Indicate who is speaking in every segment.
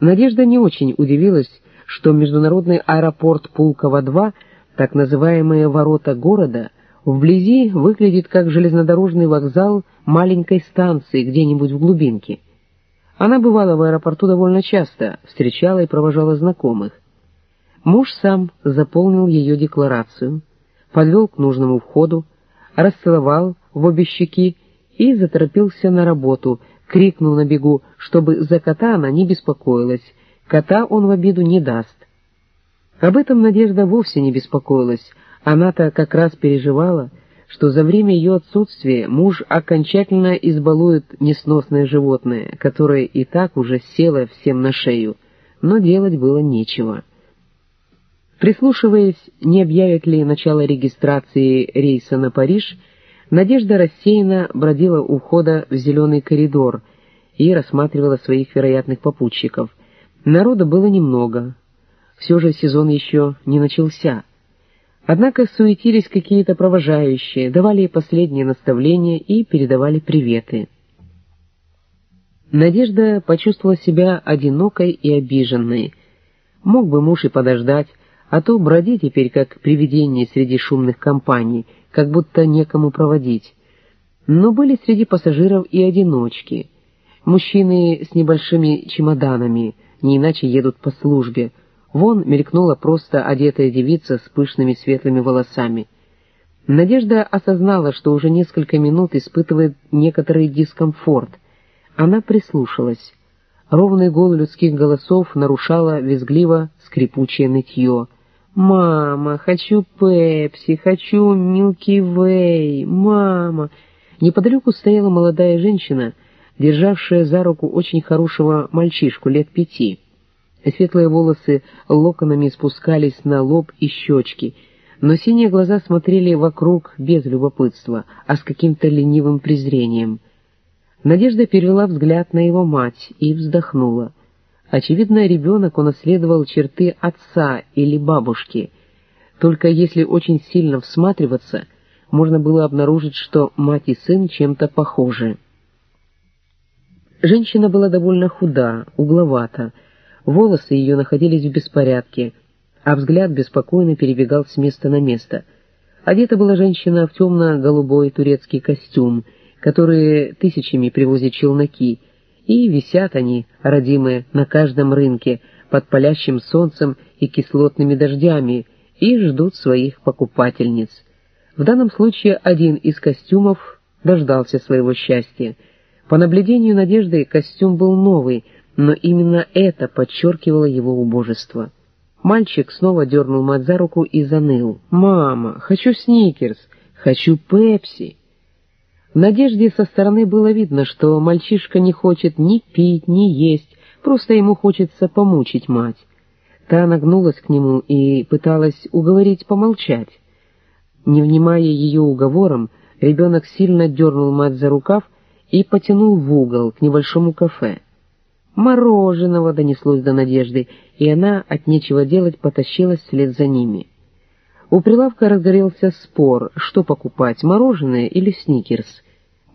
Speaker 1: Надежда не очень удивилась, что международный аэропорт Пулково-2, так называемые ворота города, вблизи выглядит как железнодорожный вокзал маленькой станции где-нибудь в глубинке. Она бывала в аэропорту довольно часто, встречала и провожала знакомых. Муж сам заполнил ее декларацию, подвел к нужному входу, расцеловал в обе щеки и заторопился на работу, крикнул на бегу, чтобы за кота она не беспокоилась, кота он в обиду не даст. Об этом Надежда вовсе не беспокоилась, она-то как раз переживала, что за время ее отсутствия муж окончательно избалует несносное животное, которое и так уже село всем на шею, но делать было нечего. Прислушиваясь, не объявят ли начало регистрации рейса на Париж, Надежда рассеянно бродила у входа в зеленый коридор и рассматривала своих вероятных попутчиков. Народа было немного. Все же сезон еще не начался. Однако суетились какие-то провожающие, давали последние наставления и передавали приветы. Надежда почувствовала себя одинокой и обиженной. Мог бы муж и подождать, а то броди теперь как привидение среди шумных компаний, как будто некому проводить. Но были среди пассажиров и одиночки. Мужчины с небольшими чемоданами, не иначе едут по службе. Вон мелькнула просто одетая девица с пышными светлыми волосами. Надежда осознала, что уже несколько минут испытывает некоторый дискомфорт. Она прислушалась. Ровный гул людских голосов нарушало визгливо скрипучее нытье — «Мама, хочу пепси, хочу Милки Вей, мама!» Неподалеку стояла молодая женщина, державшая за руку очень хорошего мальчишку лет пяти. Светлые волосы локонами спускались на лоб и щечки, но синие глаза смотрели вокруг без любопытства, а с каким-то ленивым презрением. Надежда перевела взгляд на его мать и вздохнула. Очевидно, ребенок унаследовал черты отца или бабушки. Только если очень сильно всматриваться, можно было обнаружить, что мать и сын чем-то похожи. Женщина была довольно худа, угловата, волосы ее находились в беспорядке, а взгляд беспокойно перебегал с места на место. Одета была женщина в темно-голубой турецкий костюм, который тысячами привозят челноки, и висят они, родимые, на каждом рынке, под палящим солнцем и кислотными дождями, и ждут своих покупательниц. В данном случае один из костюмов дождался своего счастья. По наблюдению Надежды костюм был новый, но именно это подчеркивало его убожество. Мальчик снова дернул мать за руку и заныл. «Мама, хочу сникерс, хочу пепси». Надежде со стороны было видно, что мальчишка не хочет ни пить, ни есть, просто ему хочется помучить мать. Та нагнулась к нему и пыталась уговорить помолчать. Не внимая ее уговорам, ребенок сильно дернул мать за рукав и потянул в угол к небольшому кафе. «Мороженого!» — донеслось до Надежды, и она от нечего делать потащилась вслед за ними. У прилавка разгорелся спор, что покупать, мороженое или сникерс.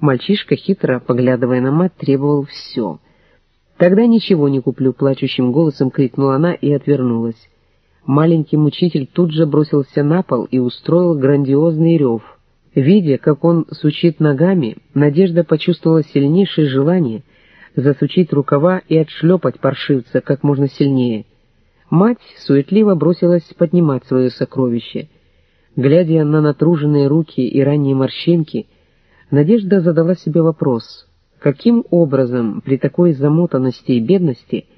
Speaker 1: Мальчишка, хитро поглядывая на мать, требовал все. «Тогда ничего не куплю», — плачущим голосом крикнула она и отвернулась. Маленький мучитель тут же бросился на пол и устроил грандиозный рев. Видя, как он сучит ногами, Надежда почувствовала сильнейшее желание засучить рукава и отшлепать паршивца как можно сильнее. Мать суетливо бросилась поднимать свое сокровище. Глядя на натруженные руки и ранние морщинки, Надежда задала себе вопрос, каким образом при такой замотанности и бедности –